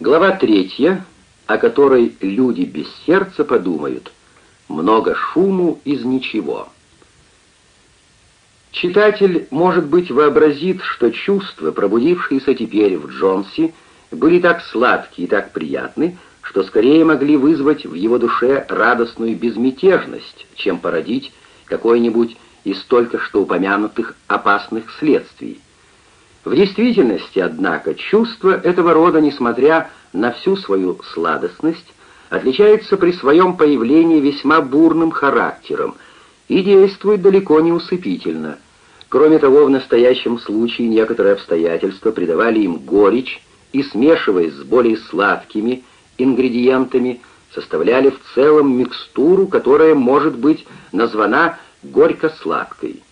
Глава третья, о которой люди без сердца подумают. Много шуму из ничего. Читатель, может быть, вообразит, что чувства, пробудившиеся теперь в Джонсе, были так сладкие и так приятны, что скорее могли вызвать в его душе радостную безмятежность, чем породить какое-нибудь из только что упомянутых опасных следствий. В действительности, однако, чувство этого рода, несмотря на всю свою сладостность, отличается при своем появлении весьма бурным характером и действует далеко не усыпительно. Кроме того, в настоящем случае некоторые обстоятельства придавали им горечь и, смешиваясь с более сладкими ингредиентами, составляли в целом микстуру, которая может быть названа горько-сладкой.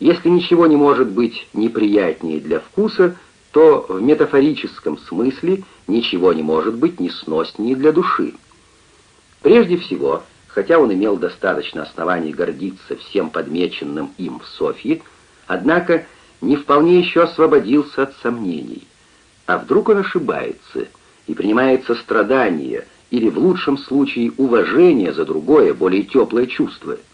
Если ничего не может быть неприятнее для вкуса, то в метафорическом смысле ничего не может быть несноснее для души. Прежде всего, хотя он имел достаточно оснований гордиться всем подмеченным им в Софье, однако не вполне еще освободился от сомнений. А вдруг он ошибается и принимается страдание или в лучшем случае уважение за другое, более теплое чувство –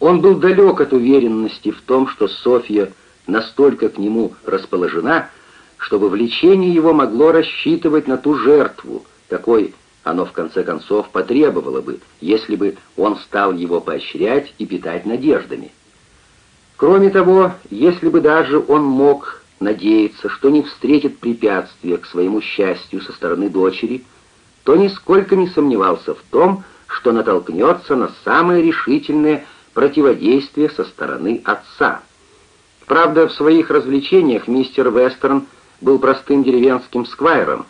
он был далек от уверенности в том, что Софья настолько к нему расположена, чтобы влечение его могло рассчитывать на ту жертву, какой оно в конце концов потребовало бы, если бы он стал его поощрять и питать надеждами. Кроме того, если бы даже он мог надеяться, что не встретит препятствия к своему счастью со стороны дочери, то нисколько не сомневался в том, что натолкнется на самые решительные противодействие со стороны отца. Правда, в своих развлечениях мистер Вестерн был простым деревенским сквайром,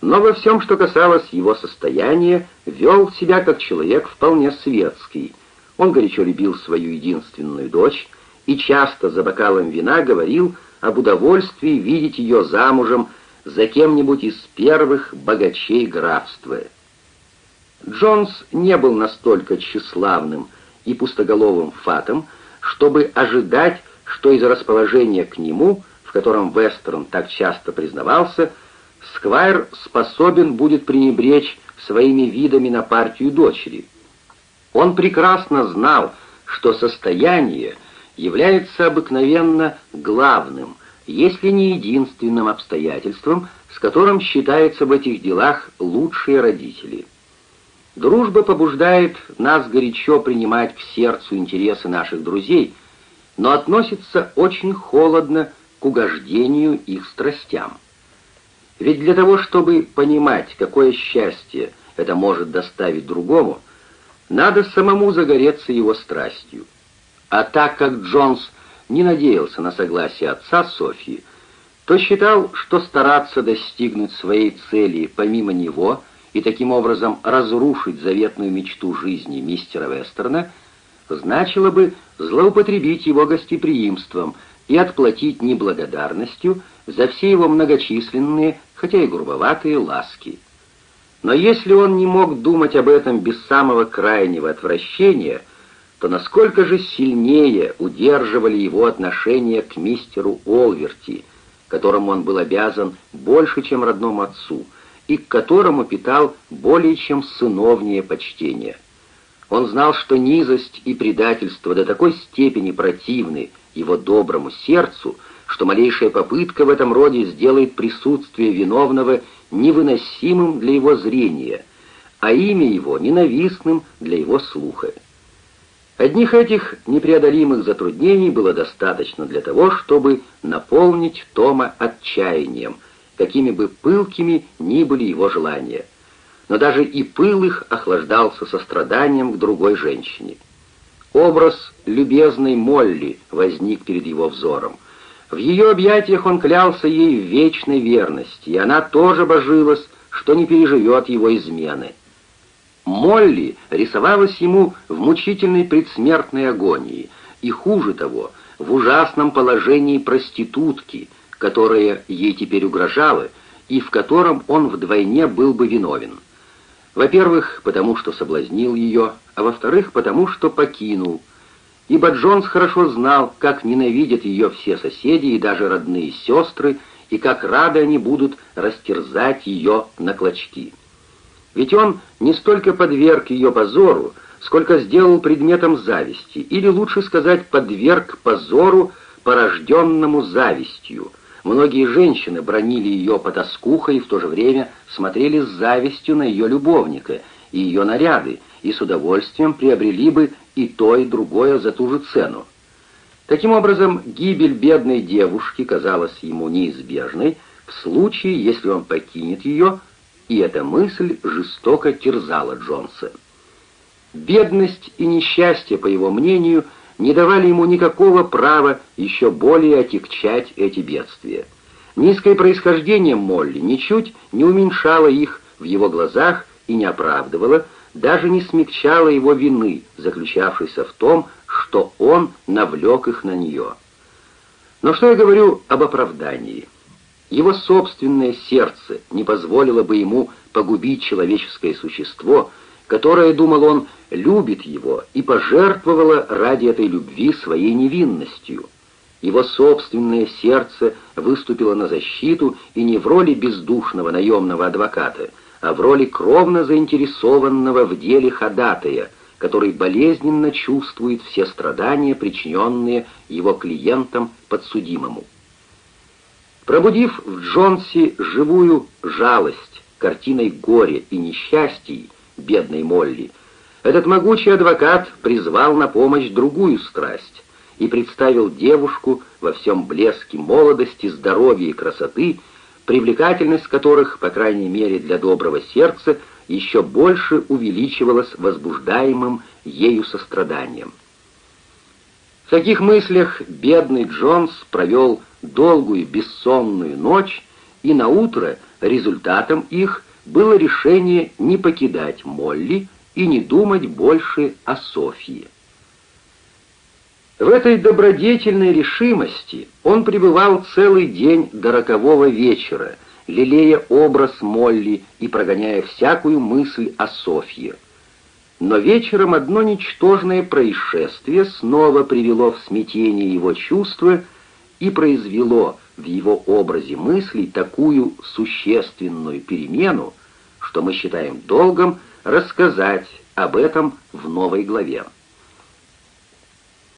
но во всем, что касалось его состояния, вел себя как человек вполне светский. Он горячо любил свою единственную дочь и часто за бокалом вина говорил об удовольствии видеть ее замужем за кем-нибудь из первых богачей графства. Джонс не был настолько тщеславным, и пустоголовым фатом, чтобы ожидать, что из расположения к нему, в котором Вестерн так часто признавался, Сквайр способен будет пренебречь своими видами на партию дочери. Он прекрасно знал, что состояние является обыкновенно главным, если не единственным обстоятельством, с которым считаются в этих делах лучшие родители. Дружба побуждает нас горячо принимать к сердцу интересы наших друзей, но относится очень холодно к угождению их страстям. Ведь для того, чтобы понимать, какое счастье это может доставить другому, надо самому загореться его страстью. А так как Джонс не надеялся на согласие отца Софьи, то считал, что стараться достигнуть своей цели помимо него – и таким образом разрушить заветную мечту жизни мистера Вестерна, значило бы злоупотребить его гостеприимством и отплатить неблагодарностью за все его многочисленные, хотя и грубоватые ласки. Но если он не мог думать об этом без самого крайнего отвращения, то насколько же сильнее удерживали его отношения к мистеру Олверти, которому он был обязан больше, чем родному отцу — и к которому питал более чем сыновнее почтение. Он знал, что низость и предательство до такой степени противны его доброму сердцу, что малейшая попытка в этом роде сделает присутствие виновного невыносимым для его зрения, а имя его ненавистным для его слуха. Одних этих непреодолимых затруднений было достаточно для того, чтобы наполнить Тома отчаянием – какими бы пылкими ни были его желания. Но даже и пыл их охлаждался состраданием к другой женщине. Образ любезной Молли возник перед его взором. В ее объятиях он клялся ей в вечной верности, и она тоже божилась, что не переживет его измены. Молли рисовалась ему в мучительной предсмертной агонии, и хуже того, в ужасном положении проститутки — которое ей теперь угрожало и в котором он вдвойне был бы виновен. Во-первых, потому что соблазнил ее, а во-вторых, потому что покинул. Ибо Джонс хорошо знал, как ненавидят ее все соседи и даже родные сестры, и как рады они будут растерзать ее на клочки. Ведь он не столько подверг ее позору, сколько сделал предметом зависти, или лучше сказать, подверг позору, порожденному завистью. Многие женщины бронили ее потаскухой и в то же время смотрели с завистью на ее любовника и ее наряды, и с удовольствием приобрели бы и то, и другое за ту же цену. Таким образом, гибель бедной девушки казалась ему неизбежной в случае, если он покинет ее, и эта мысль жестоко терзала Джонса. Бедность и несчастье, по его мнению, не давали ему никакого права еще более отягчать эти бедствия. Низкое происхождение Молли ничуть не уменьшало их в его глазах и не оправдывало, даже не смягчало его вины, заключавшейся в том, что он навлек их на нее. Но что я говорю об оправдании? Его собственное сердце не позволило бы ему погубить человеческое существо, которое, думал он, любит его и пожертвовало ради этой любви своей невинностью. Его собственное сердце выступило на защиту и не в роли бездушного наемного адвоката, а в роли кровно заинтересованного в деле ходатая – который болезненно чувствует все страдания, причиненные его клиентам подсудимому. Пробудив в Джонси живую жалость картиной горя и несчастий бедной Молли, этот могучий адвокат призвал на помощь другую страсть и представил девушку во всем блеске молодости, здоровья и красоты, привлекательность которых, по крайней мере для доброго сердца, еще больше увеличивалось возбуждаемым ею состраданием. В таких мыслях бедный Джонс провел долгую бессонную ночь, и на утро результатом их было решение не покидать Молли и не думать больше о Софии. В этой добродетельной решимости он пребывал целый день до рокового вечера, лелея образ Молли и прогоняя всякую мысль о Софье. Но вечером одно ничтожное происшествие снова привело в смятение его чувства и произвело в его образе мыслей такую существенную перемену, что мы считаем долгом рассказать об этом в новой главе.